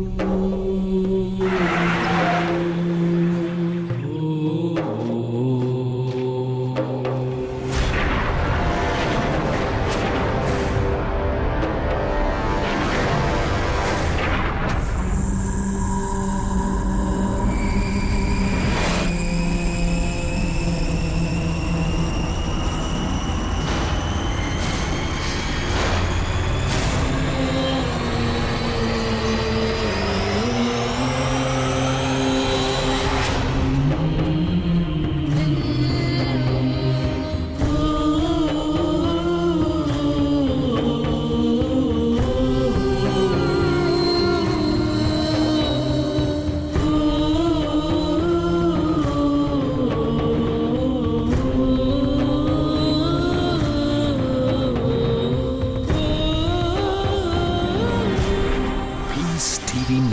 Guru.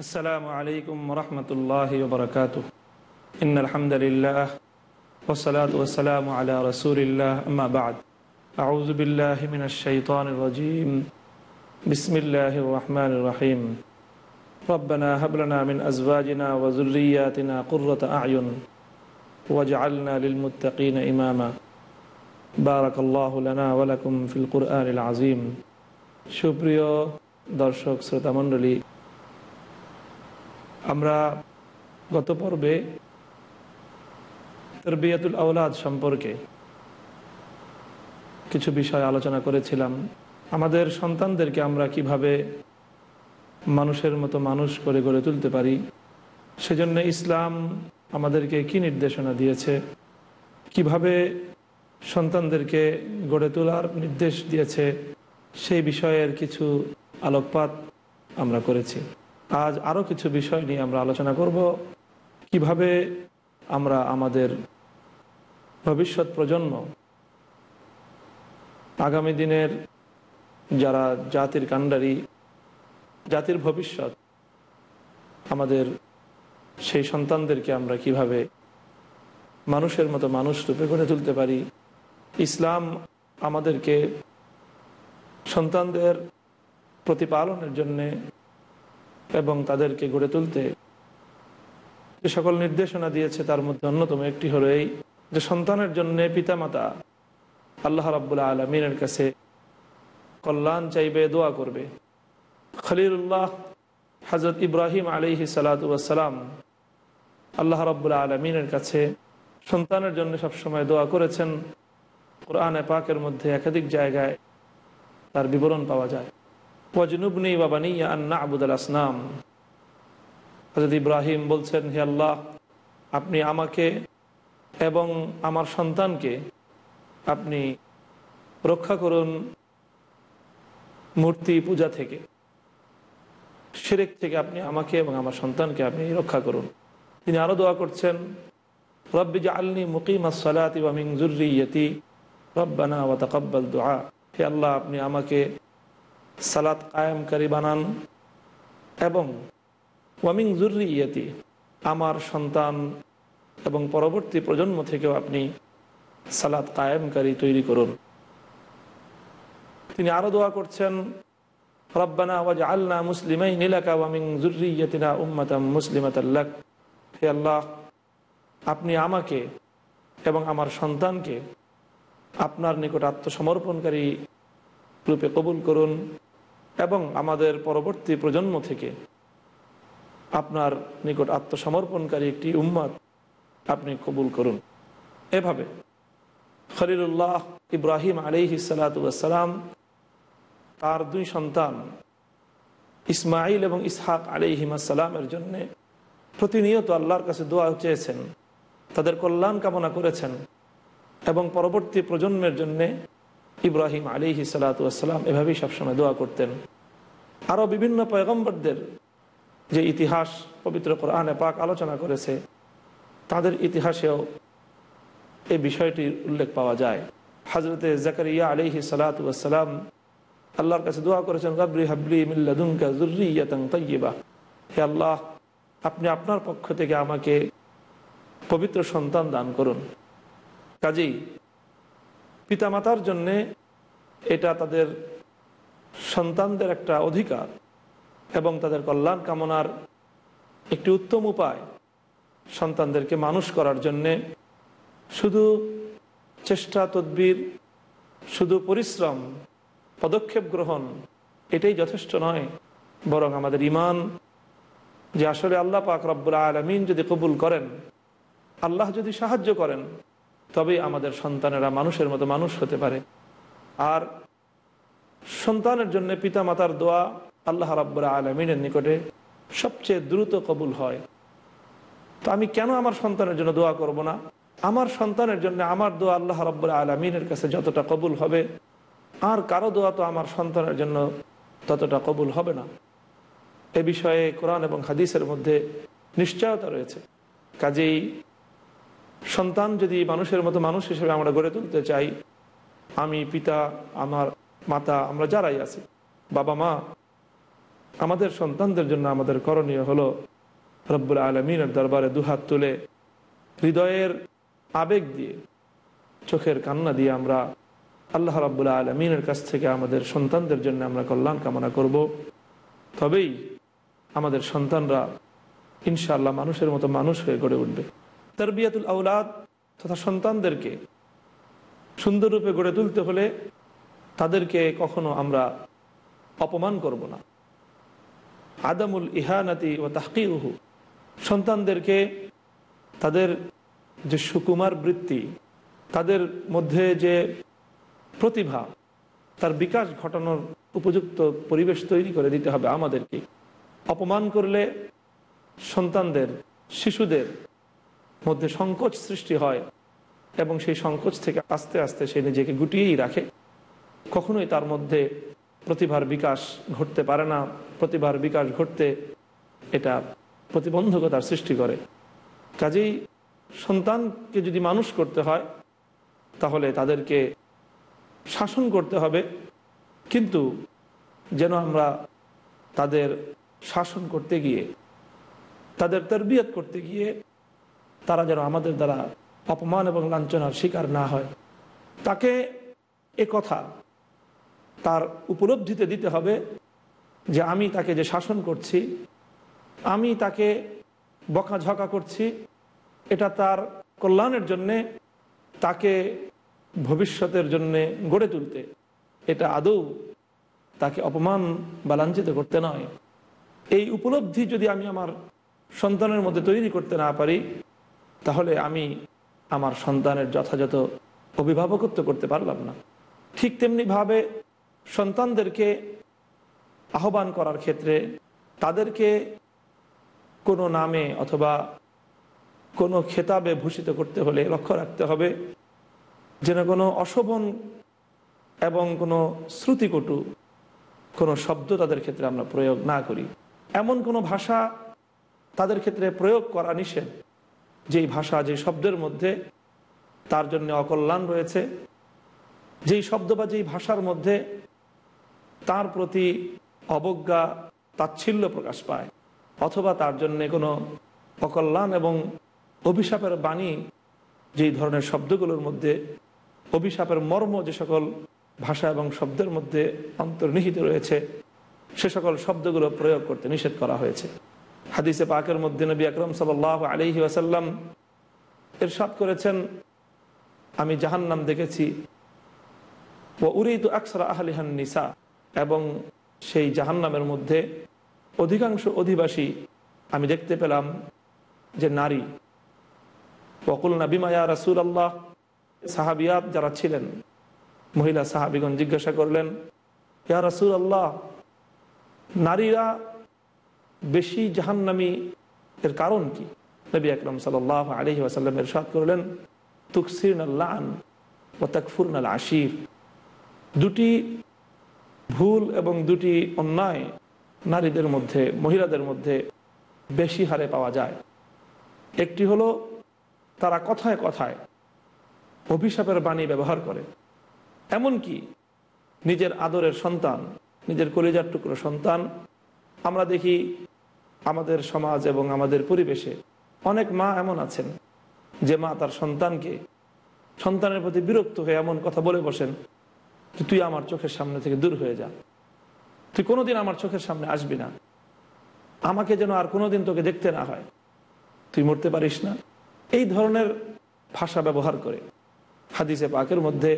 السلام عليكم ورحمة الله وبركاته إن الحمد لله والصلاة والسلام على رسول الله أما بعد أعوذ بالله من الشيطان الرجيم بسم الله الرحمن الرحيم ربنا هب لنا من أزواجنا وذرياتنا قرة أعين واجعلنا للمتقين إماما بارك الله لنا ولكم في القرآن العظيم সুপ্রিয় দর্শক শ্রোতা মণ্ডলী আমরা গত পর্বে তরবিয়াতুল আওলাদ সম্পর্কে কিছু বিষয় আলোচনা করেছিলাম। আমাদের সন্তানদেরকে আমরা কীভাবে মানুষের মতো মানুষ করে গড়ে তুলতে পারি, সেজন্য ইসলাম আমাদেরকে কি নির্দেশনা দিয়েছে, কীভাবে সন্তানদেরকে গড়ে তোলার নির্দেশ দিয়েছে, সেই বিষয়ের কিছু আলোকপাত আমরা করেছি। আজ আরও কিছু বিষয় নিয়ে আমরা আলোচনা করব। কীভাবে আমরা আমাদের ভবিষ্যৎ প্রজন্ম, আগামী দিনের যারা জাতির কাণ্ডারি, জাতির ভবিষ্যৎ, আমাদের সেই সন্তানদেরকে আমরা কীভাবে মানুষের মতো মানুষ রূপে গড়ে তুলতে পারি, ইসলাম আমাদেরকে সন্তানদের প্রতিপালনের জন্যে এবং তাদেরকে গড়ে তুলতে যে সকল নির্দেশনা দিয়েছে, তার মধ্যে অন্যতম একটি হলো এই যে সন্তানের জন্য পিতামাতা আল্লাহ রাবুল্লাহ আলমিনের কাছে কল্যাণ চাইবে, দোয়া করবে। খলিলুল্লাহ হজরত ইব্রাহিম আলিহি সালাতাম আল্লাহ রাবুল্লাহ আলমিনের কাছে সন্তানের জন্য সবসময় দোয়া করেছেন। কোরআনে পাকের মধ্যে একাধিক জায়গায় তার বিবরণ পাওয়া যায়। ইব্রাহিম বলছেন, হে আল্লাহ, আপনি আমাকে এবং আমার সন্তানকে আপনি রক্ষা করুন মূর্তি পূজা থেকে। সেরেক থেকে আপনি আমাকে এবং আমার সন্তানকে আপনি রক্ষা করুন। তিনি আরও দোয়া করছেন, রব্বি জা আলনি মুকিম আসলাতি ওয়ামিং জুর্রিয়তি। রব্বানা ওয়া তাকাব্বাল দোয়া হে আল্লাহ, আপনি আমাকে সালাত কায়েমকারী বানান। এবং ওয়ামিং জুর্রি ইয়েতি আমার সন্তান এবং পরবর্তী প্রজন্ম থেকেও আপনি সালাত কায়েমকারী তৈরি করুন। তিনি আরও দোয়া করছেন, রব্বানা ওয়াজ আল্লাহ মুসলিমাই নীলাকা ওয়ামিং জুর্রি ইয়েতিনা উম্মাতাম মুসলিমাতাল্লাক হে আল্লাহ, আপনি আমাকে এবং আমার সন্তানকে আপনার নিকট আত্মসমর্পণকারী রূপে কবুল করুন। এবং আমাদের পরবর্তী প্রজন্ম থেকে আপনার নিকট আত্মসমর্পণকারী একটি উম্মাদ আপনি কবুল করুন। এভাবে খলিলুল্লাহ ইব্রাহিম আলিহি সালাতাম তার দুই সন্তান ইসমাইল এবং ইসহাক আলিহিমাসালামের জন্যে প্রতিনিয়ত আল্লাহর কাছে দোয়া চেয়েছেন, তাদের কল্যাণ কামনা করেছেন এবং পরবর্তী প্রজন্মের জন্যে ইব্রাহিম আলিহি সালাতাম এভাবেই সবসময় দোয়া করতেন। আরও বিভিন্ন পয়গম্বরদের যে ইতিহাস, পবিত্র কোরআনে পাক আলোচনা করেছে, তাদের ইতিহাসেও এই বিষয়টির উল্লেখ পাওয়া যায়। হজরতে জাকারিয়া আলিহি সালাতাম আল্লাহর কাছে দোয়া করেছেন গাবরি হাবলি মিল্লাদুমকা জুর্রিয়াতং তৈবা হে আল্লাহ, আপনি আপনার পক্ষ থেকে আমাকে পবিত্র সন্তান দান করুন। কাজেই পিতামাতার জন্যে এটা তাদের সন্তানদের একটা অধিকার এবং তাদের কল্যাণ কামনার একটি উত্তম উপায় সন্তানদেরকে মানুষ করার জন্যে। শুধু চেষ্টা, তদ্বির, শুধু পরিশ্রম, পদক্ষেপ গ্রহণ এটাই যথেষ্ট নয়। বরং আমাদের ইমান যে আসলে আল্লাহ পাক রব্বুল আলমিন যদি কবুল করেন, আল্লাহ যদি সাহায্য করেন তবেই আমাদের সন্তানেরা মানুষের মতো মানুষ হতে পারে। আর সন্তানের জন্য পিতা মাতার দোয়া আল্লাহ রাব্বুল আলমিনের নিকটে সবচেয়ে দ্রুত কবুল হয়। তো আমি কেন আমার সন্তানের জন্য দোয়া করব না? আমার সন্তানের জন্য আমার দোয়া আল্লাহ রাব্বুল আলমিনের কাছে যতটা কবুল হবে, আর কারও দোয়া তো আমার সন্তানের জন্য ততটা কবুল হবে না। এ বিষয়ে কোরআন এবং হাদিসের মধ্যে নিশ্চয়তা রয়েছে। কাজেই সন্তান যদি মানুষের মতো মানুষ হিসেবে আমরা গড়ে তুলতে চাই, আমি, পিতা, আমার মাতা, আমরা যারাই আছি, বাবা, মা, আমাদের সন্তানদের জন্য আমাদের করণীয় হলো রব্বুল আলমিনের দরবারে দুহাত তুলে হৃদয়ের আবেগ দিয়ে, চোখের কান্না দিয়ে আমরা আল্লাহ রাবুল্লাহ আলমিনের কাছ থেকে আমাদের সন্তানদের জন্য আমরা কল্যাণ কামনা করব। তবেই আমাদের সন্তানরা ইনশাআল্লাহ মানুষের মতো মানুষ হয়ে গড়ে উঠবে। তরবিয়াতুল আউলাদ তথা সন্তানদেরকে সুন্দররূপে গড়ে তুলতে হলে তাদেরকে কখনো আমরা অপমান করব না। আদামুল ইহানাতি ও তাহকিরুহু সন্তানদেরকে তাদের যে সুকুমার বৃত্তি, তাদের মধ্যে যে প্রতিভা, তার বিকাশ ঘটানোর উপযুক্ত পরিবেশ তৈরি করে দিতে হবে আমাদেরকে। অপমান করলে সন্তানদের, শিশুদের মধ্যে সংকোচ সৃষ্টি হয় এবং সেই সংকোচ থেকে আস্তে আস্তে সে নিজেকে গুটিয়েই রাখে। কখনোই তার মধ্যে প্রতিভার বিকাশ ঘটতে পারে না। প্রতিভার বিকাশ ঘটতে এটা প্রতিবন্ধকতার সৃষ্টি করে। কাজেই সন্তানকে যদি মানুষ করতে হয়, তাহলে তাদেরকে শাসন করতে হবে। কিন্তু যেন আমরা তাদের শাসন করতে গিয়ে, তাদের তরবিয়ত করতে গিয়ে তারা যেন আমাদের দ্বারা অপমান এবং লাঞ্ছনার শিকার না হয়। তাকে এ কথা তার উপলব্ধিতে দিতে হবে যে আমি তাকে যে শাসন করছি, আমি তাকে বকাঝকা করছি, এটা তার কল্যাণের জন্যে, তাকে ভবিষ্যতের জন্যে গড়ে তুলতে। এটা আদৌ তাকে অপমান বা লাঞ্ছিত করতে নয়। এই উপলব্ধি যদি আমি আমার সন্তানের মধ্যে তৈরি করতে না পারি তাহলে আমি আমার সন্তানের যথাযথ অভিভাবকত্ব করতে পারলাম না। ঠিক তেমনিভাবে সন্তানদেরকে আহ্বান করার ক্ষেত্রে তাদেরকে কোনো নামে অথবা কোনো খেতাবে ভূষিত করতে হলে লক্ষ্য রাখতে হবে যেন কোনো অশোভন এবং কোনো শ্রুতিকটু, কোনো শব্দ তাদের ক্ষেত্রে আমরা প্রয়োগ না করি। এমন কোনো ভাষা তাদের ক্ষেত্রে প্রয়োগ করা নিষেধ। যেই ভাষা যে শব্দের মধ্যে তার জন্য অকল্যাণ রয়েছে, যেই শব্দ বা যেই ভাষার মধ্যে তার প্রতি অবজ্ঞা, তাচ্ছিল্য প্রকাশ পায়, অথবা তার জন্য কোনো অকল্যাণ এবং অভিশাপের বাণী যেই ধরনের শব্দগুলোর মধ্যে, অভিশাপের মর্ম যে সকল ভাষা এবং শব্দের মধ্যে অন্তর্নিহিত রয়েছে, সে সকল শব্দগুলো প্রয়োগ করতে নিষেধ করা হয়েছে। হাদিসে পাকের মধ্যে নবী আকরম সাল আলহি ওয়াসাল্লাম এরশাদ করেছেন, আমি জাহান্নাম দেখেছি। ও উরিদ আকসরা আহলিহান নিসা এবং সেই জাহান্নামের মধ্যে অধিকাংশ অধিবাসী আমি দেখতে পেলাম যে নারী। ওকুল নাবিমায়া রাসুল আল্লাহ সাহাবিয়াত যারা ছিলেন, মহিলা সাহাবিগণ জিজ্ঞাসা করলেন, ইয়া রাসুল আল্লাহ নারীরা বেশি জাহান্নামী এর কারণ কি? নবী আকরম সাল আলহি আসাল্লাম এরশাদ করলেন তুকসির আল্লাহ ও তাকফুর আল আশির দুটি ভুল এবং দুটি অন্যায় নারীদের মধ্যে, মহিলাদের মধ্যে বেশি হারে পাওয়া যায়। একটি হলো, তারা কথায় কথায় অভিশাপের বাণী ব্যবহার করে। এমনকি নিজের আদরের সন্তান, নিজের কলিজার টুকরো সন্তান, আমরা দেখি আমাদের সমাজ এবং আমাদের পরিবেশে অনেক মা এমন আছেন যে মা তার সন্তানকে সন্তানের প্রতি বিরক্ত হয়ে এমন কথা বলে বসেন যে, তুই আমার চোখের সামনে থেকে দূর হয়ে যা। তুই কোনোদিন আমার চোখের সামনে আসবি না। আমাকে যেন আর কোনোদিন তোকে দেখতে না হয়। তুই মরতে পারিস না। এই ধরনের ভাষা ব্যবহার করে হাদিসে পাকের মধ্যে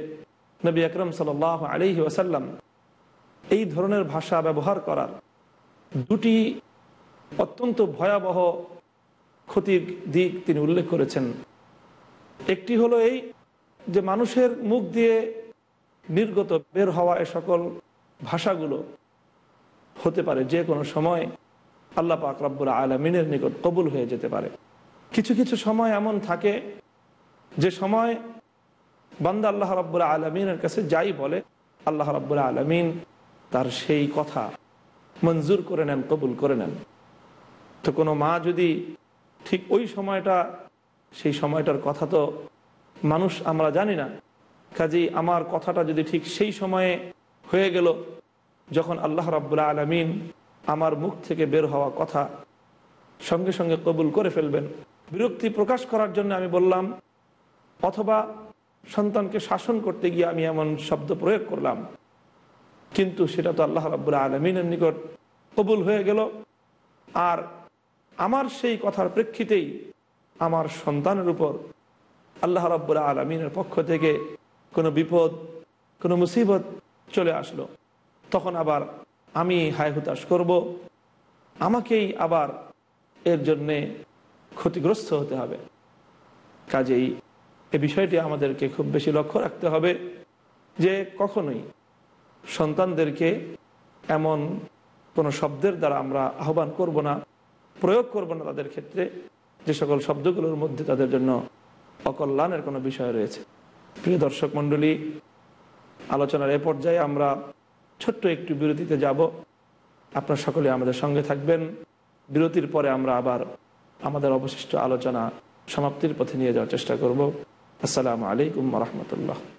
নবী আকরম সাল আলিহি ওয়াসাল্লাম এই ধরনের ভাষা ব্যবহার করার দুটি অত্যন্ত ভয়াবহ ক্ষতির দিক তিনি উল্লেখ করেছেন। একটি হলো এই যে মানুষের মুখ দিয়ে নির্গত বের হওয়া এ সকল ভাষাগুলো হতে পারে, যে কোনো সময় আল্লাহ পাক আলমিনের নিকট কবুল হয়ে যেতে পারে। কিছু কিছু সময় এমন থাকে যে সময় বান্দা আল্লাহ রব্বুল আলমিনের কাছে যাই বলে, আল্লাহ রব্বুল আলমিন তার সেই কথা মঞ্জুর করে নেন, কবুল করে নেন। তো কোনো মা যদি ঠিক ওই সময়টা, সেই সময়টার কথা তো মানুষ আমরা জানি না। কাজেই আমার কথাটা যদি ঠিক সেই সময়ে হয়ে গেল, যখন আল্লাহ রাব্বুল আলমিন আমার মুখ থেকে বের হওয়া কথা সঙ্গে সঙ্গে কবুল করে ফেলবেন, বিরক্তি প্রকাশ করার জন্য আমি বললাম, অথবা সন্তানকে শাসন করতে গিয়ে আমি এমন শব্দ প্রয়োগ করলাম। কিন্তু সেটা তো আল্লাহ রাব্বুল আলমিনের নিকট কবুল হয়ে গেল। আর আমার সেই কথার প্রেক্ষিতেই আমার সন্তানের উপর আল্লাহ রাব্বুল আলমিনের পক্ষ থেকে কোনো বিপদ, কোনো মুসিবত চলে আসলো। তখন আবার আমি হায় হুতাশ করব। আমাকেই আবার এর জন্যে ক্ষতিগ্রস্ত হতে হবে। কাজেই এ বিষয়টি আমাদেরকে খুব বেশি লক্ষ্য রাখতে হবে যে কখনোই সন্তানদেরকে এমন কোনো শব্দের দ্বারা আমরা আহ্বান করব না। প্রয়োগ করব না তাদের ক্ষেত্রে, যে সকল শব্দগুলোর মধ্যে তাদের জন্য অকল্যাণের কোনো বিষয় রয়েছে। প্রিয় দর্শক মণ্ডলী, আলোচনার এ পর্যায়ে আমরা ছোট্ট একটু বিরতিতে যাব। আপনার সকলে আমাদের সঙ্গে থাকবেন। বিরতির পরে আমরা আবার আমাদের অবশিষ্ট আলোচনা সমাপ্তির পথে নিয়ে যাওয়ার চেষ্টা করব। আসসালামু আলাইকুম রহমতুল্লাহ।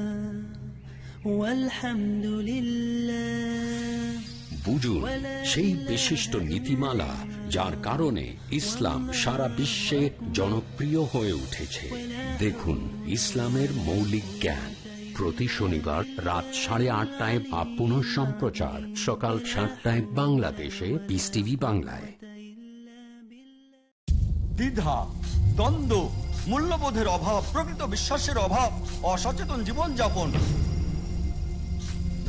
বুঝুন সেই বিশিষ্ট নীতিমালা যার কারণে ইসলাম সারা বিশ্বে জনপ্রিয় হয়ে উঠেছে। দেখুন ইসলামের মৌলিক জ্ঞান। প্রতি শনিবার রাত সাড়ে আটটায় বা পুনঃ সম্প্রচার। সকাল সাতটায় বাংলাদেশে পিস টিভি বাংলায়। দ্বিধা দ্বন্দ্ব মূল্যবোধের অভাব প্রকৃত বিশ্বাসের অভাব অসচেতন জীবনযাপন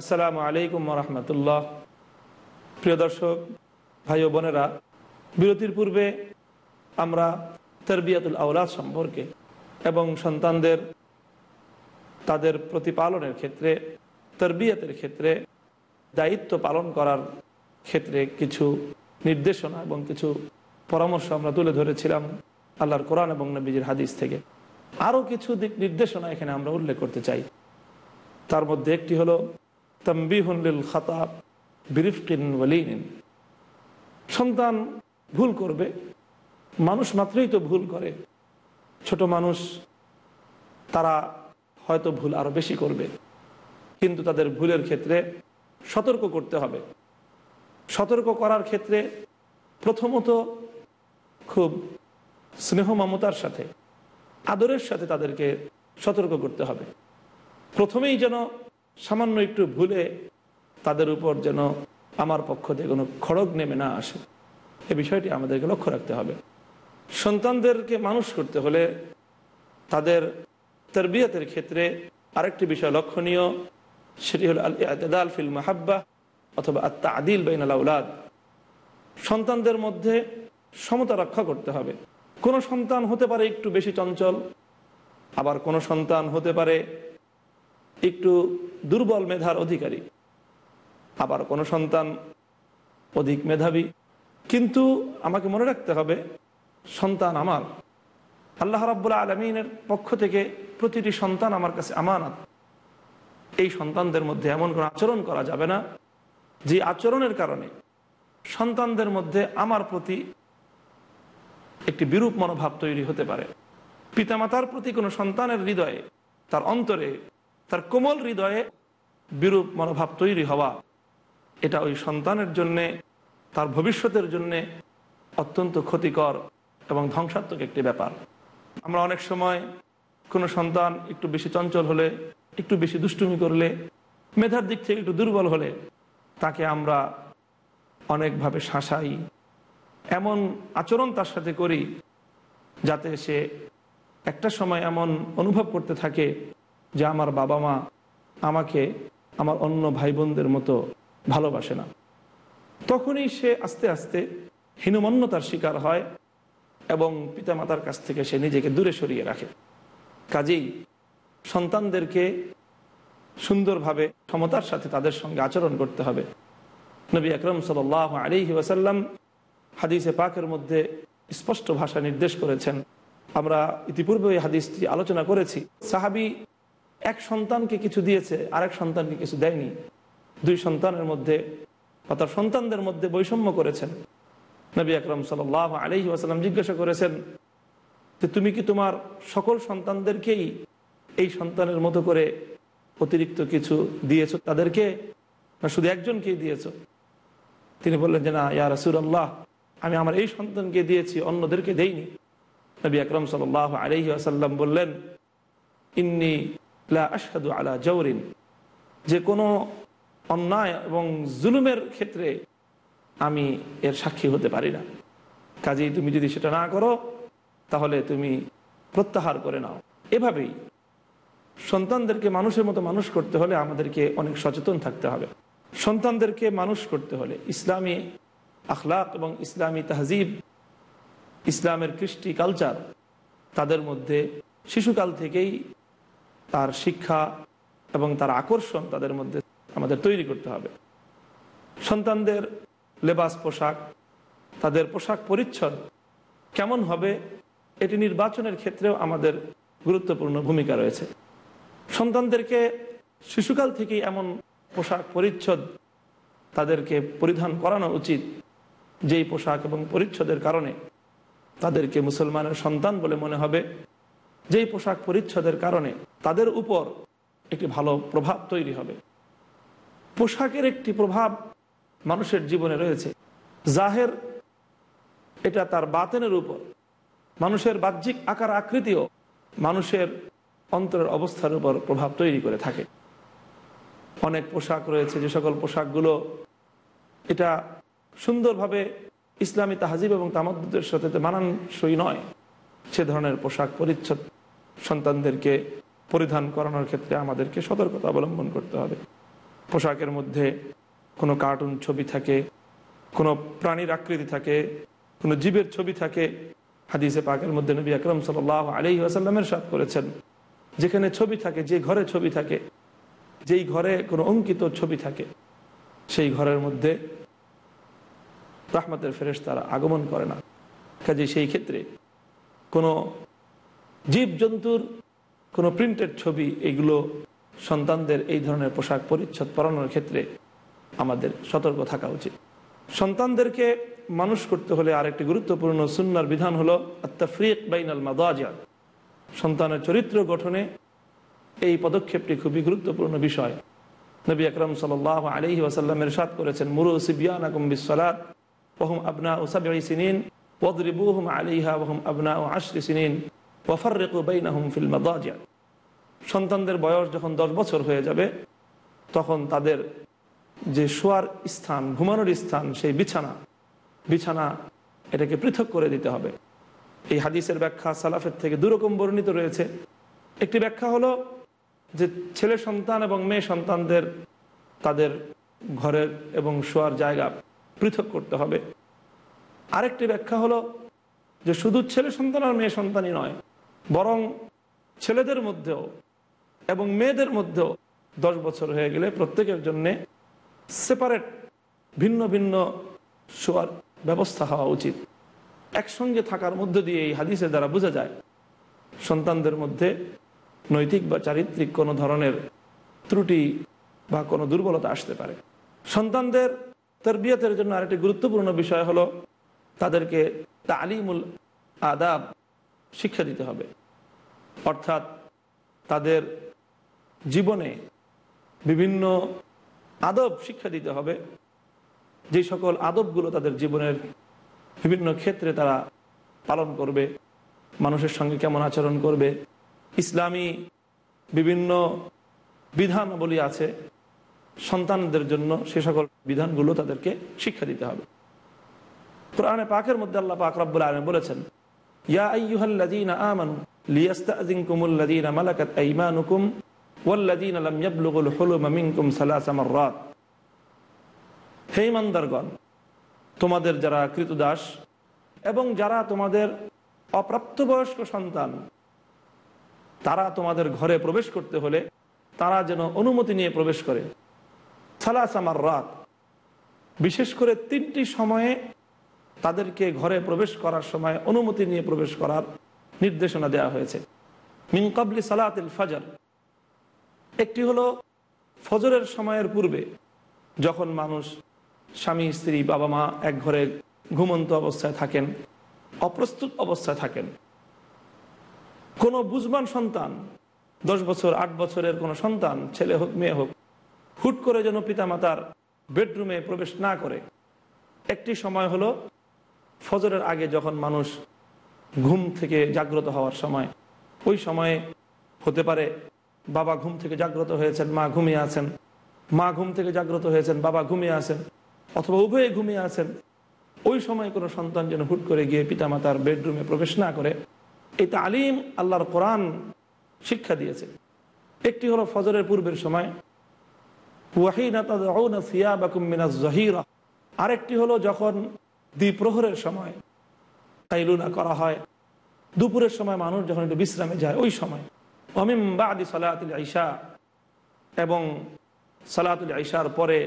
আসসালামু আলাইকুম রহমতুল্লাহ। প্রিয় দর্শক, ভাই ও বোনেরা, বিরতির পূর্বে আমরা তরবিয়াতুল আওলাদ সম্পর্কে এবং সন্তানদের, তাদের প্রতিপালনের ক্ষেত্রে, তরবিয়তের ক্ষেত্রে দায়িত্ব পালন করার ক্ষেত্রে কিছু নির্দেশনা এবং কিছু পরামর্শ আমরা তুলে ধরেছিলাম আল্লাহর কোরআন এবং নবীজির হাদিস থেকে। আরও কিছু দিক নির্দেশনা এখানে আমরা উল্লেখ করতে চাই। তার মধ্যে একটি হলো সন্তান ভুল করবে, মানুষ মাত্রই তো ভুল করে। ছোট মানুষ, তারা হয়তো ভুল আরও বেশি করবে। কিন্তু তাদের ভুলের ক্ষেত্রে সতর্ক করতে হবে। সতর্ক করার ক্ষেত্রে প্রথমত খুব স্নেহ মমতার সাথে, আদরের সাথে তাদেরকে সতর্ক করতে হবে। প্রথমেই যেন সামান্য একটু ভুলে তাদের উপর যেন আমার পক্ষ থেকে কোনো খড়গ নেমে না আসে। এ বিষয়টি আমাদেরকে লক্ষ্য রাখতে হবে। সন্তানদেরকে মানুষ করতে হলে তাদের তরবিয়তের ক্ষেত্রে আরেকটি বিষয় লক্ষণীয়, সেটি হল আল আল ফিল মাহাব্বা অথবা আত্মা আদিল বেন আলাউলাদ সন্তানদের মধ্যে সমতা রক্ষা করতে হবে। কোনো সন্তান হতে পারে একটু বেশি চঞ্চল, আবার কোনো সন্তান হতে পারে একটু দুর্বল মেধার অধিকারী। আবার কোনো সন্তান অধিক মেধাবী। কিন্তু আমাকে মনে রাখতে হবে, সন্তান আমার। আল্লাহ রাবুল্লাহ আলমিনের পক্ষ থেকে প্রতিটি সন্তান আমার কাছে আমানত। এই সন্তানদের মধ্যে এমন কোনো আচরণ করা যাবে না, যে আচরণের কারণে সন্তানদের মধ্যে আমার প্রতি একটি বিরূপ মনোভাব তৈরি হতে পারে। পিতামাতার প্রতি কোনো সন্তানের হৃদয়ে তার অন্তরে তার কোমল হৃদয়ে বিরূপ মনোভাব তৈরি হওয়া, এটা ওই সন্তানের জন্যে, তার ভবিষ্যতের জন্যে অত্যন্ত ক্ষতিকর এবং ধ্বংসাত্মক একটি ব্যাপার। আমরা অনেক সময় কোনো সন্তান একটু বেশি চঞ্চল হলে, একটু বেশি দুষ্টুমি করলে, মেধার দিক থেকে একটু দুর্বল হলে, তাকে আমরা অনেকভাবে শাসাই। এমন আচরণ তার সাথে করি যাতে সে একটা সময় এমন অনুভব করতে থাকে যে আমার বাবা মা আমাকে আমার অন্য ভাই বোনদের মতো ভালোবাসে না। তখনই সে আস্তে আস্তে হীনমন্যতার শিকার হয় এবং পিতামাতার কাছ থেকে সে নিজেকে দূরে সরিয়ে রাখে। কাজেই সন্তানদেরকে সুন্দরভাবে সমতার সাথে তাদের সঙ্গে আচরণ করতে হবে। নবী আকরম সাল আলী ওয়াসাল্লাম হাদিসে পাকের মধ্যে স্পষ্ট ভাষা নির্দেশ করেছেন। আমরা ইতিপূর্বে ওই হাদিসটি আলোচনা করেছি। সাহাবি এক সন্তানকে কিছু দিয়েছে, আরেক সন্তানকে কিছু দেয়নি। দুই সন্তানের মধ্যে অর্থাৎ সন্তানদের মধ্যে বৈষম্য করেছেন। নবী আকরম সাল আলহি ওয়াসাল্লাম জিজ্ঞাসা করেছেন যে, তুমি কি তোমার সকল সন্তানদেরকেই এই সন্তানের মতো করে অতিরিক্ত কিছু দিয়েছ? তাদেরকে না শুধু একজনকেই দিয়েছ? তিনি বললেন যে, না, ইয়া রসুল আল্লাহ আমি আমার এই সন্তানকে দিয়েছি, অন্যদেরকে দেইনি। নবী আকরম সাল আলহি আসাল্লাম বললেন, ইন্নি আলা জৌরিন যে কোনো অন্যায় এবং জুলুমের ক্ষেত্রে আমি এর সাক্ষী হতে পারি না। কাজেই তুমি যদি সেটা না করো, তাহলে তুমি প্রত্যাহার করে নাও। এভাবেই সন্তানদেরকে মানুষের মতো মানুষ করতে হলে আমাদেরকে অনেক সচেতন থাকতে হবে। সন্তানদেরকে মানুষ করতে হলে ইসলামী আখলাক এবং ইসলামী তাহজিব, ইসলামের কৃষ্টি কালচার, তাদের মধ্যে শিশুকাল থেকেই তার শিক্ষা এবং তার আকর্ষণ তাদের মধ্যে আমাদের তৈরি করতে হবে। সন্তানদের লেবাস পোশাক, তাদের পোশাক পরিচ্ছদ কেমন হবে এটি নির্বাচনের ক্ষেত্রেও আমাদের গুরুত্বপূর্ণ ভূমিকা রয়েছে। সন্তানদেরকে শিশুকাল থেকেই এমন পোশাক পরিচ্ছদ তাদেরকে পরিধান করানো উচিত, যেই পোশাক এবং পরিচ্ছদের কারণে তাদেরকে মুসলমানের সন্তান বলে মনে হবে। যেই পোশাক পরিচ্ছদের কারণে তাদের উপর একটি ভালো প্রভাব তৈরি হবে। পোশাকের একটি প্রভাব মানুষের জীবনে রয়েছে। জাহের এটা তার বাতেনের উপর। মানুষের বাহ্যিক আকার আকৃতিও মানুষের অন্তরের অবস্থার উপর প্রভাব তৈরি করে থাকে। অনেক পোশাক রয়েছে, যে সকল পোশাকগুলো এটা সুন্দরভাবে ইসলামী তাহাজিব এবং তামাদ্দের সাথে মানানসই নয়। সে ধরনের পোশাক পরিচ্ছদ সন্তানদেরকে পরিধান করানোর ক্ষেত্রে আমাদেরকে সতর্কতা অবলম্বন করতে হবে। পোশাকের মধ্যে কোনো কার্টুন ছবি থাকে, কোনো প্রাণীর আকৃতি থাকে, কোনো জীবের ছবি থাকে। হাদিসে পাকের মধ্যে নবী আকরম সাল আলি আসাল্লামের সাথ করেছেন, যেখানে ছবি থাকে, যে ঘরে ছবি থাকে, যেই ঘরে কোনো অঙ্কিত ছবি থাকে, সেই ঘরের মধ্যে রাহমাতের ফেরেশ তারা আগমন করে না। কাজে সেই ক্ষেত্রে কোনো জীবজন্তুর কোনো প্রিন্টেড ছবি, এগুলো সন্তানদের এই ধরনের পোশাক পরিচ্ছদ পরানোর ক্ষেত্রে আমাদের সতর্ক থাকা উচিত। সন্তানদেরকে মানুষ করতে হলে আরেকটি গুরুত্বপূর্ণ সুন্নার বিধান হলো আত্মাফ্রিক বাইনাল মাদাজা সন্তানের চরিত্র গঠনে এই পদক্ষেপটি খুবই গুরুত্বপূর্ণ বিষয়। নবী আকরম সাল আলহি ওয়াসাল্লামের সাদ করেছেন, মুরু সিবিয়ান আকুম বিসালাত ওহম আবনা ওসাবি সিনিন ওদরিবুহম আলিহা ওহম আবনা ও আশরি সিনিন। সন্তানদের বয়স যখন দশ বছর হয়ে যাবে, তখন তাদের যে শোয়ার স্থান, ঘুমানোর স্থান, সেই বিছানা বিছানা এটাকে পৃথক করে দিতে হবে। এই হাদিসের ব্যাখ্যা সালাফের থেকে দুরকম বর্ণিত রয়েছে। একটি ব্যাখ্যা হলো যে ছেলে সন্তান এবং মেয়ে সন্তানদের তাদের ঘরের এবং শোয়ার জায়গা পৃথক করতে হবে। আরেকটি ব্যাখ্যা হলো যে শুধু ছেলে সন্তান আর মেয়ে সন্তানই নয় বরং ছেলেদের মধ্যেও এবং মেয়েদের মধ্যেও দশ বছর হয়ে গেলে প্রত্যেকের জন্যে সেপারেট ভিন্ন ভিন্ন শোয়ার ব্যবস্থা হওয়া উচিত। একসঙ্গে থাকার মধ্য দিয়ে এই হাদিসের দ্বারা বোঝা যায়, সন্তানদের মধ্যে নৈতিক বা চারিত্রিক কোনো ধরনের ত্রুটি বা কোনো দুর্বলতা আসতে পারে। সন্তানদের তরবিয়তের জন্য আরেকটি গুরুত্বপূর্ণ বিষয় হলো তাদেরকে তালিমুল আদাব শিক্ষা দিতে হবে। অর্থাৎ তাদের জীবনে বিভিন্ন আদব শিক্ষা দিতে হবে। যে সকল আদবগুলো তাদের জীবনের বিভিন্ন ক্ষেত্রে তারা পালন করবে, মানুষের সঙ্গে কেমন আচরণ করবে, ইসলামী বিভিন্ন বিধানাবলী আছে সন্তানদের জন্য সে সকল বিধানগুলো তাদেরকে শিক্ষা দিতে হবে। কোরআনে পাকের মধ্যে আল্লাহ পাক রব্বুল আলম বলেছেন ইয়া তোমাদের যারা কৃতদাস এবং যারা তোমাদের অপ্রাপ্তবয়স্ক সন্তান, তারা তোমাদের ঘরে প্রবেশ করতে হলে তারা যেন অনুমতি নিয়ে প্রবেশ করে। সালাস আমার রাত বিশেষ করে তিনটি সময়ে তাদেরকে ঘরে প্রবেশ করার সময় অনুমতি নিয়ে প্রবেশ করার নির্দেশনা দেওয়া হয়েছে। মিনকাবলি সালাতিল ফাজার। একটি হলো ফজরের সময়ের পূর্বে যখন মানুষ স্বামী, স্ত্রী, বাবা মা এক ঘরে ঘুমন্ত অবস্থায় থাকেন, অপ্রস্তুত অবস্থায় থাকেন। কোনো বুঝবান সন্তান, দশ বছর, আট বছরের কোনো সন্তান, ছেলে হোক, মেয়ে হোক, হুট করে যেন পিতামাতার বেডরুমে প্রবেশ না করে। একটি সময় হলো ফজরের আগে যখন মানুষ ঘুম থেকে জাগ্রত হওয়ার সময়, ওই সময়ে হতে পারে বাবা ঘুম থেকে জাগ্রত হয়েছেন, মা ঘুমিয়ে আছেন। মা ঘুম থেকে জাগ্রত হয়েছেন, বাবা ঘুমিয়ে আছেন, অথবা উভয়ে ঘুমিয়ে আছেন। ওই সময় কোনো সন্তান যেন হুট করে গিয়ে পিতামাতার বেডরুমে প্রবেশ না করে, এই তালিম আল্লাহর কোরআন শিক্ষা দিয়েছে। একটি হলো ফজরের পূর্বের সময় আরেকটি হলো যখন দ্বিপ্রহরের সময় তাইলুনা করা হয়। দুপুরের সময় মানুষ যখন একটু বিশ্রামে যায়, ওই সময়। অমিম বাদি সালাতুল আইসা এবং সালাতুল আইসার পরে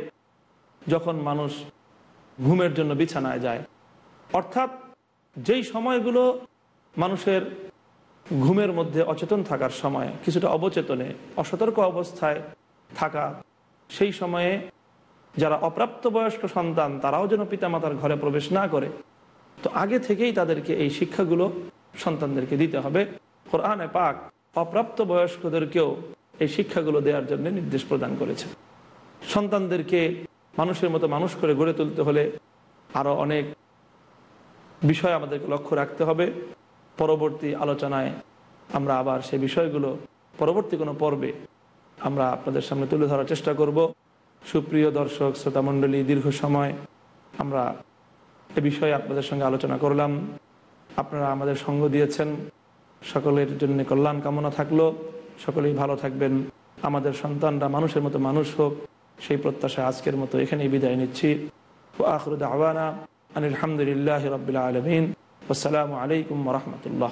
যখন মানুষ ঘুমের জন্য বিছানায় যায়, অর্থাৎ যেই সময়গুলো মানুষের ঘুমের মধ্যে অচেতন থাকার সময়, কিছুটা অবচেতনে, অসতর্ক অবস্থায় থাকা, সেই সময়ে যারা অপ্রাপ্তবয়স্ক সন্তান, তারাও যেন পিতামাতার ঘরে প্রবেশ না করে। তো আগে থেকেই তাদেরকে এই শিক্ষাগুলো সন্তানদেরকে দিতে হবে। কোরআনে পাক অপ্রাপ্ত বয়স্কদেরকেও এই শিক্ষাগুলো দেওয়ার জন্য নির্দেশ প্রদান করেছে। সন্তানদেরকে মানুষের মতো মানুষ করে গড়ে তুলতে হলে আরও অনেক বিষয় আমাদেরকে লক্ষ্য রাখতে হবে। পরবর্তী আলোচনায় আমরা আবার সেই বিষয়গুলো, পরবর্তী কোনো পর্বে আমরা আপনাদের সামনে তুলে ধরার চেষ্টা করব। সুপ্রিয় দর্শক শ্রোতা মণ্ডলী দীর্ঘ সময় আমরা এ বিষয়ে আপনাদের সঙ্গে আলোচনা করলাম। আপনারা আমাদের সঙ্গ দিয়েছেন। সকলের জন্য কল্যাণ কামনা থাকল। সকলেই ভালো থাকবেন। আমাদের সন্তানরা মানুষের মতো মানুষ হোক, সেই প্রত্যাশা আজকের মতো এখানেই বিদায় নিচ্ছি। আখরুদ আওয়ানা আনিলামদুলিল্লাহ রবিল আলমিন। আসসালামু আলাইকুম রহমতুল্লাহ।